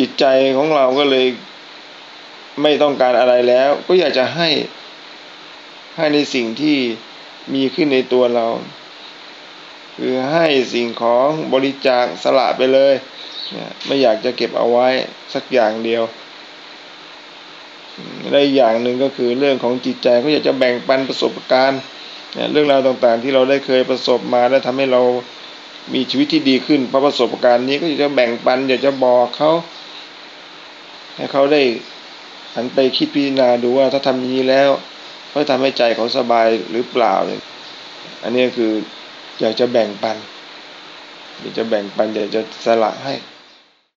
จิตใจของเราก็เลยไม่ต้องการอะไรแล้ว ก็อยากจะให้ให้ในสิ่งที่มีขึ้นในตัวเรา คือให้สิ่งของบริจาคสละไปเลยไม่อยากจะเก็บเอาไว้สักอย่างเดียวและอย่างหนึ่งก็คือเรื่องของจิตใจก็อยากจะแบ่งปันประสบการณ์เรื่องราวต่างๆ ที่เราได้เคยประสบมาและทำให้เรามีชีวิตที่ดีขึ้นเพราะประสบการณ์นี้ก็อยากจะแบ่งปันอยากจะบอกเขา ให้เขาได้หันไปคิดพิจารณาดูว่าถ้าทำอย่างนี้แล้วเขาทำให้ใจเขาสบายหรือเปล่าเนี่ยอันนี้คืออยากจะแบ่งปันอยากจะแบ่งปันอยากจะสละให้